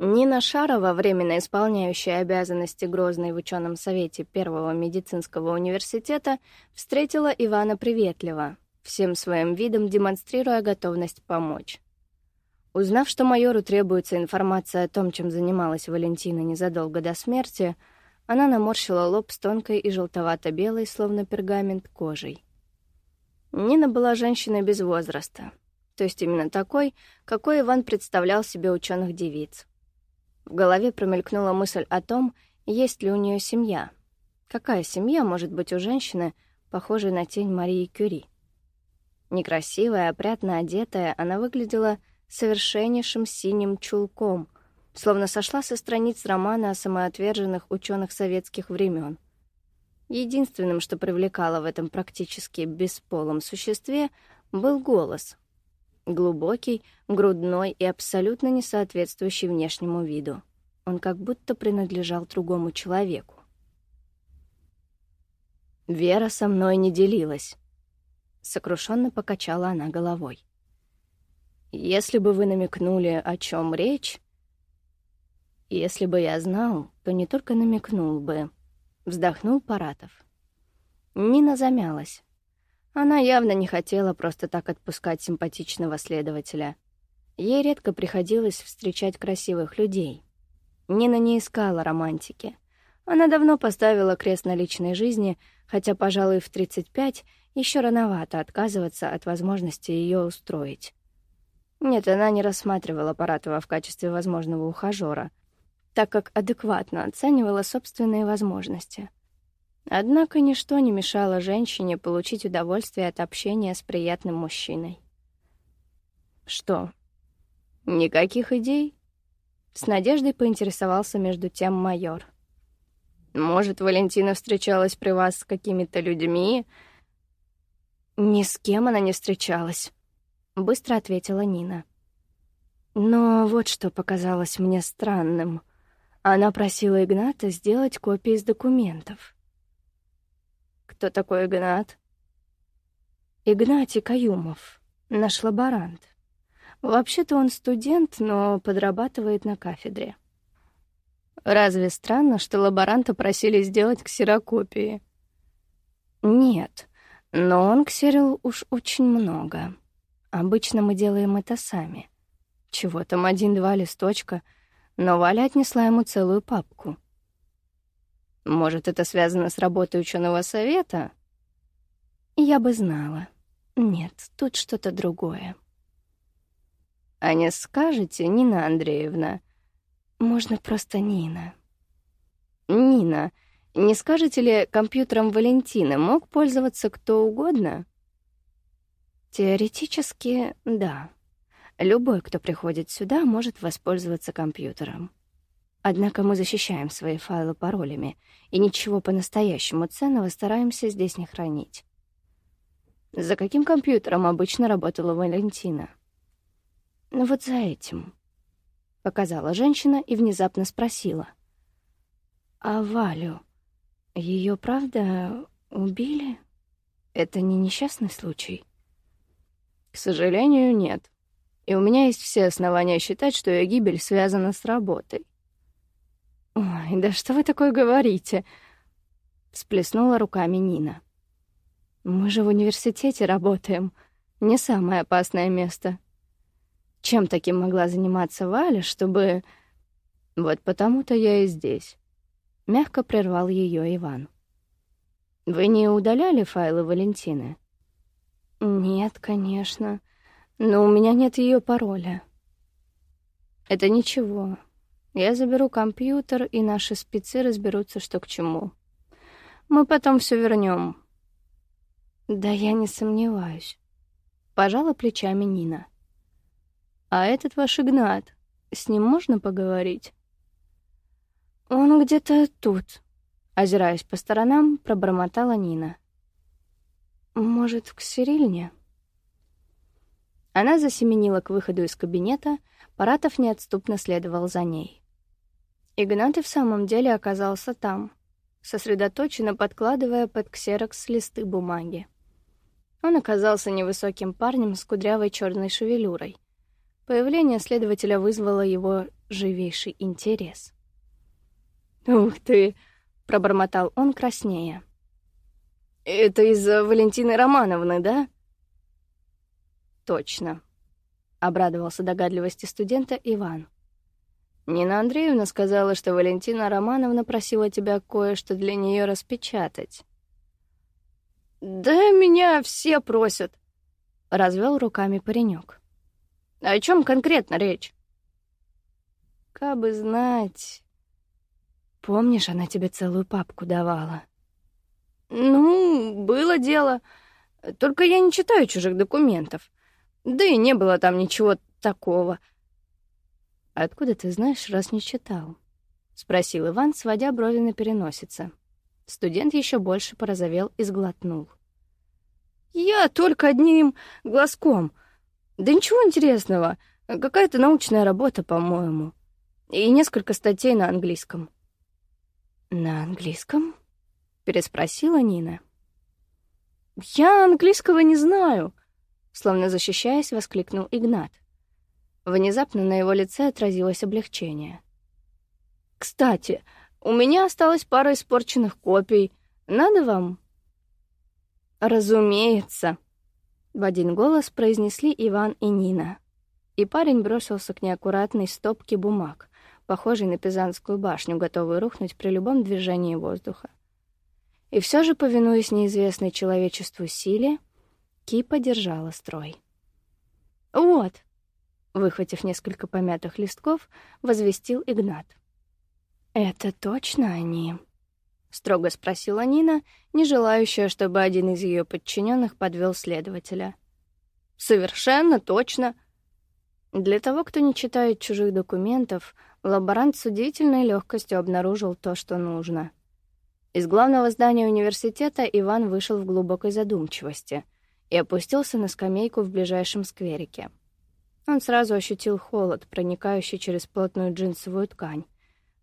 Нина Шарова, временно исполняющая обязанности Грозной в ученом совете Первого медицинского университета, встретила Ивана приветливо, всем своим видом демонстрируя готовность помочь. Узнав, что майору требуется информация о том, чем занималась Валентина незадолго до смерти, она наморщила лоб с тонкой и желтовато-белой, словно пергамент, кожей. Нина была женщиной без возраста, то есть именно такой, какой Иван представлял себе ученых девиц. В голове промелькнула мысль о том, есть ли у нее семья. Какая семья может быть у женщины, похожей на тень Марии Кюри? Некрасивая, опрятно одетая, она выглядела совершеннейшим синим чулком, словно сошла со страниц романа о самоотверженных ученых советских времен. Единственным, что привлекало в этом практически бесполом существе, был голос. Глубокий, грудной и абсолютно не соответствующий внешнему виду. Он как будто принадлежал другому человеку. «Вера со мной не делилась», — сокрушенно покачала она головой. Если бы вы намекнули, о чем речь... Если бы я знал, то не только намекнул бы. Вздохнул Паратов. Нина замялась. Она явно не хотела просто так отпускать симпатичного следователя. Ей редко приходилось встречать красивых людей. Нина не искала романтики. Она давно поставила крест на личной жизни, хотя, пожалуй, в 35 еще рановато отказываться от возможности ее устроить. Нет, она не рассматривала Паратова в качестве возможного ухажера, так как адекватно оценивала собственные возможности. Однако ничто не мешало женщине получить удовольствие от общения с приятным мужчиной. «Что? Никаких идей?» С надеждой поинтересовался между тем майор. «Может, Валентина встречалась при вас с какими-то людьми?» «Ни с кем она не встречалась», быстро ответила Нина. Но вот что показалось мне странным. Она просила Игната сделать копии из документов. Кто такой Игнат? Игнатий Каюмов, наш лаборант. Вообще-то он студент, но подрабатывает на кафедре. Разве странно, что лаборанта просили сделать ксерокопии? Нет, но он ксерил уж очень много. Обычно мы делаем это сами. Чего там один-два листочка, но Валя отнесла ему целую папку. Может, это связано с работой ученого совета? Я бы знала. Нет, тут что-то другое. А не скажете, Нина Андреевна? Можно просто Нина. Нина, не скажете ли, компьютером Валентины мог пользоваться кто угодно? Теоретически, да. Любой, кто приходит сюда, может воспользоваться компьютером. Однако мы защищаем свои файлы паролями, и ничего по-настоящему ценного стараемся здесь не хранить. За каким компьютером обычно работала Валентина? Ну вот за этим. Показала женщина и внезапно спросила. А Валю, ее правда убили? Это не несчастный случай? К сожалению, нет. И у меня есть все основания считать, что ее гибель связана с работой. «Ой, да что вы такое говорите?» — всплеснула руками Нина. «Мы же в университете работаем. Не самое опасное место. Чем таким могла заниматься Валя, чтобы...» «Вот потому-то я и здесь», — мягко прервал ее Иван. «Вы не удаляли файлы Валентины?» Нет, конечно. Но у меня нет ее пароля. Это ничего. Я заберу компьютер, и наши спецы разберутся, что к чему. Мы потом все вернем. Да я не сомневаюсь. Пожала плечами Нина. А этот ваш Игнат, с ним можно поговорить? Он где-то тут. Озираясь по сторонам, пробормотала Нина. Может, к Сирильне? Она засеменила к выходу из кабинета, Паратов неотступно следовал за ней. Игнат и в самом деле оказался там, сосредоточенно подкладывая под ксерокс листы бумаги. Он оказался невысоким парнем с кудрявой черной шевелюрой. Появление следователя вызвало его живейший интерес. «Ух ты!» — пробормотал он краснее. «Это из-за Валентины Романовны, да?» «Точно», — обрадовался догадливости студента Иван. «Нина Андреевна сказала, что Валентина Романовна просила тебя кое-что для нее распечатать». «Да меня все просят», — развел руками паренек. «О чем конкретно речь?» «Кабы знать...» «Помнишь, она тебе целую папку давала?» «Ну, было дело. Только я не читаю чужих документов. Да и не было там ничего такого». «Откуда ты знаешь, раз не читал?» — спросил Иван, сводя брови на переносице. Студент еще больше порозовел и сглотнул. «Я только одним глазком. Да ничего интересного. Какая-то научная работа, по-моему. И несколько статей на английском». «На английском?» — переспросила Нина. «Я английского не знаю», — словно защищаясь, воскликнул Игнат. Внезапно на его лице отразилось облегчение. «Кстати, у меня осталась пара испорченных копий. Надо вам?» «Разумеется», — в один голос произнесли Иван и Нина. И парень бросился к неаккуратной стопке бумаг, похожей на Пизанскую башню, готовую рухнуть при любом движении воздуха. И все же, повинуясь неизвестной человечеству силе, Кипа держала строй. «Вот», выхватив несколько помятых листков, возвестил Игнат. «Это точно они?» — строго спросила Нина, не желающая, чтобы один из ее подчиненных подвел следователя. «Совершенно точно!» Для того, кто не читает чужих документов, лаборант с удивительной легкостью обнаружил то, что нужно. Из главного здания университета Иван вышел в глубокой задумчивости и опустился на скамейку в ближайшем скверике. Он сразу ощутил холод, проникающий через плотную джинсовую ткань,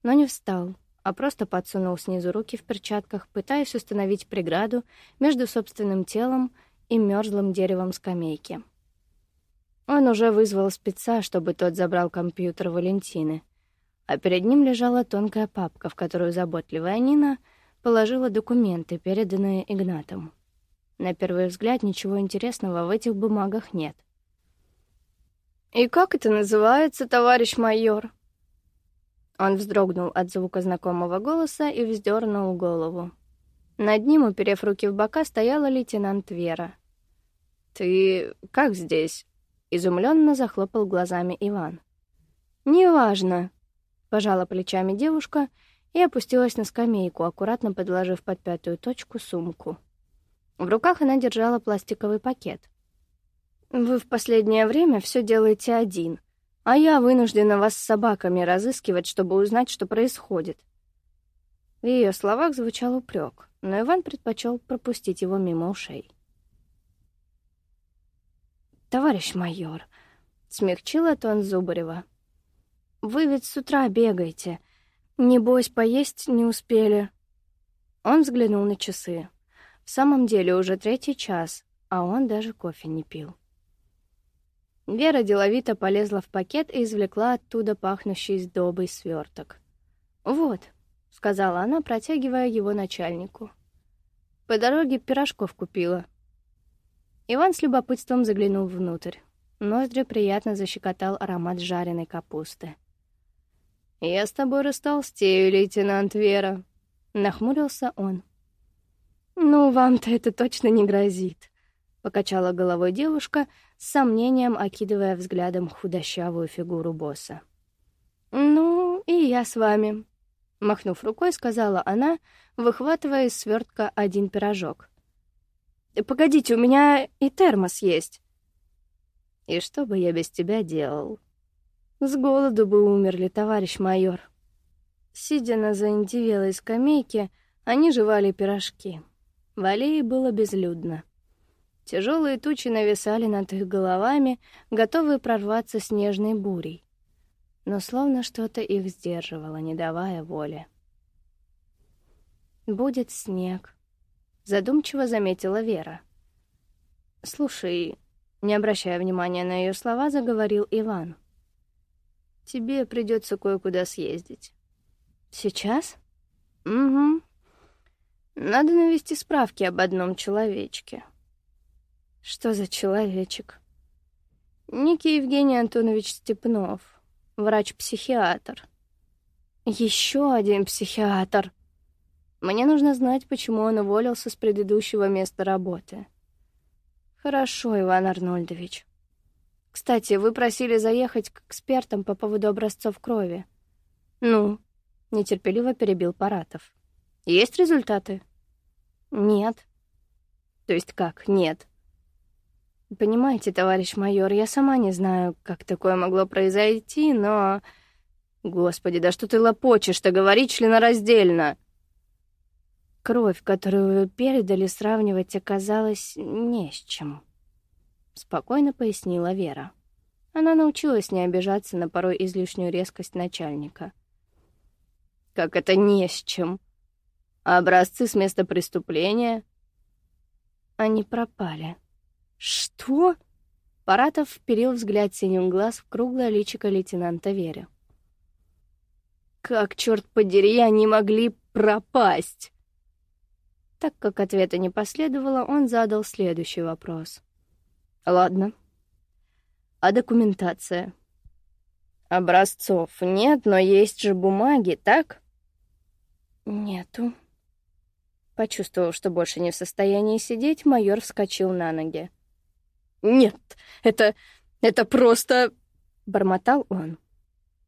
но не встал, а просто подсунул снизу руки в перчатках, пытаясь установить преграду между собственным телом и мерзлым деревом скамейки. Он уже вызвал спеца, чтобы тот забрал компьютер Валентины, а перед ним лежала тонкая папка, в которую заботливая Нина положила документы, переданные Игнатом. На первый взгляд ничего интересного в этих бумагах нет. «И как это называется, товарищ майор?» Он вздрогнул от звука знакомого голоса и вздернул голову. Над ним, уперев руки в бока, стояла лейтенант Вера. «Ты как здесь?» — изумленно захлопал глазами Иван. «Неважно», — пожала плечами девушка и опустилась на скамейку, аккуратно подложив под пятую точку сумку. В руках она держала пластиковый пакет. Вы в последнее время все делаете один, а я вынуждена вас с собаками разыскивать, чтобы узнать, что происходит. В ее словах звучал упрек, но Иван предпочел пропустить его мимо ушей. «Товарищ майор», — смягчила тон Зубарева, — «вы ведь с утра бегаете. Небось, поесть не успели». Он взглянул на часы. В самом деле уже третий час, а он даже кофе не пил. Вера деловито полезла в пакет и извлекла оттуда пахнущий сдобой сверток. «Вот», — сказала она, протягивая его начальнику. «По дороге пирожков купила». Иван с любопытством заглянул внутрь. Ноздри приятно защекотал аромат жареной капусты. «Я с тобой растолстею, лейтенант Вера», — нахмурился он. «Ну, вам-то это точно не грозит», — покачала головой девушка, с сомнением окидывая взглядом худощавую фигуру босса. «Ну, и я с вами», — махнув рукой, сказала она, выхватывая из свертка один пирожок. «Погодите, у меня и термос есть». «И что бы я без тебя делал?» «С голоду бы умерли, товарищ майор». Сидя на заиндивелой скамейке, они жевали пирожки. В аллее было безлюдно. Тяжелые тучи нависали над их головами, готовые прорваться снежной бурей. Но словно что-то их сдерживало, не давая воли. «Будет снег», — задумчиво заметила Вера. «Слушай», — Не обращая внимания на ее слова, заговорил Иван. «Тебе придется кое-куда съездить». «Сейчас?» «Угу. Надо навести справки об одном человечке». «Что за человечек?» «Некий Евгений Антонович Степнов, врач-психиатр». «Еще один психиатр!» Мне нужно знать, почему он уволился с предыдущего места работы. Хорошо, Иван Арнольдович. Кстати, вы просили заехать к экспертам по поводу образцов крови. Ну, нетерпеливо перебил Паратов. Есть результаты? Нет. То есть как? Нет. Понимаете, товарищ майор, я сама не знаю, как такое могло произойти, но... Господи, да что ты лопочешь-то, говори членораздельно. Кровь, которую вы передали, сравнивать оказалось не с чем. Спокойно пояснила Вера. Она научилась не обижаться на порой излишнюю резкость начальника. «Как это не с чем? А образцы с места преступления?» «Они пропали». «Что?» Паратов вперил взгляд синим глаз в круглое личико лейтенанта Вере. «Как, черт подери, они могли пропасть?» Так как ответа не последовало, он задал следующий вопрос. «Ладно. А документация?» «Образцов нет, но есть же бумаги, так?» «Нету». Почувствовав, что больше не в состоянии сидеть, майор вскочил на ноги. «Нет, это... это просто...» — бормотал он.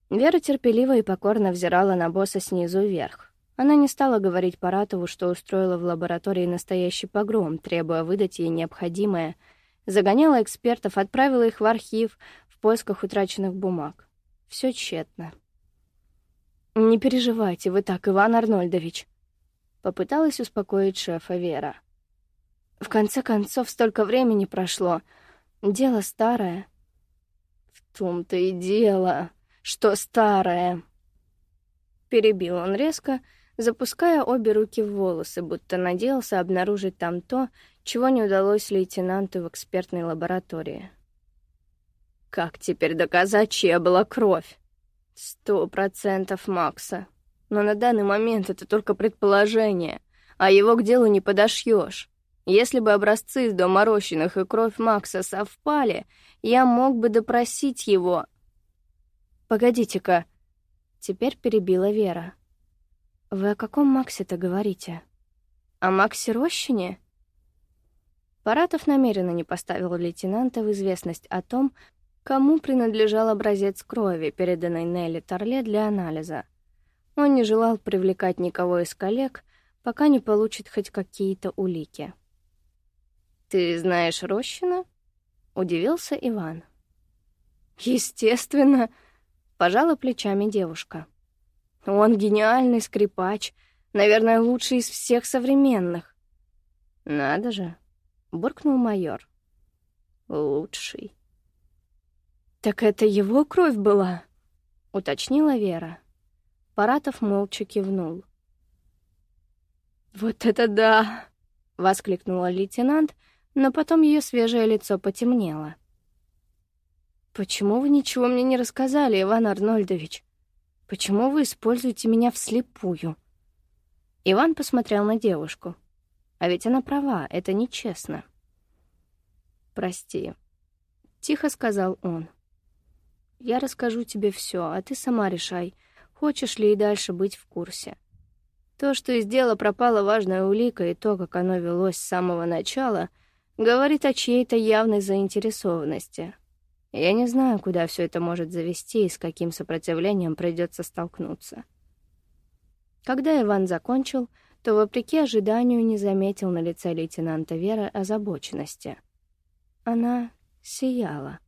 Вера терпеливо и покорно взирала на босса снизу вверх. Она не стала говорить Паратову, что устроила в лаборатории настоящий погром, требуя выдать ей необходимое, загоняла экспертов, отправила их в архив в поисках утраченных бумаг. Все тщетно. «Не переживайте вы так, Иван Арнольдович», — попыталась успокоить шефа Вера. «В конце концов, столько времени прошло. Дело старое». «В том-то и дело, что старое», — перебил он резко, — запуская обе руки в волосы, будто надеялся обнаружить там то, чего не удалось лейтенанту в экспертной лаборатории. Как теперь доказать, чья была кровь? Сто процентов Макса. Но на данный момент это только предположение, а его к делу не подошьешь. Если бы образцы из дома Рощиных и кровь Макса совпали, я мог бы допросить его. «Погодите-ка», — теперь перебила Вера. «Вы о каком Максе-то говорите? О Максе Рощине?» Паратов намеренно не поставил лейтенанта в известность о том, кому принадлежал образец крови, переданный Нелли Торле для анализа. Он не желал привлекать никого из коллег, пока не получит хоть какие-то улики. «Ты знаешь Рощина?» — удивился Иван. «Естественно!» — пожала плечами девушка. Он гениальный скрипач, наверное, лучший из всех современных. Надо же, буркнул майор. Лучший. Так это его кровь была, уточнила Вера. Паратов молча кивнул. Вот это да, воскликнула лейтенант, но потом ее свежее лицо потемнело. Почему вы ничего мне не рассказали, Иван Арнольдович? Почему вы используете меня вслепую?» Иван посмотрел на девушку. А ведь она права, это нечестно. «Прости», — тихо сказал он. «Я расскажу тебе все, а ты сама решай, хочешь ли и дальше быть в курсе. То, что из дела пропала важная улика, и то, как оно велось с самого начала, говорит о чьей-то явной заинтересованности. Я не знаю, куда все это может завести и с каким сопротивлением придется столкнуться. Когда Иван закончил, то, вопреки ожиданию, не заметил на лице лейтенанта Веры озабоченности. Она сияла.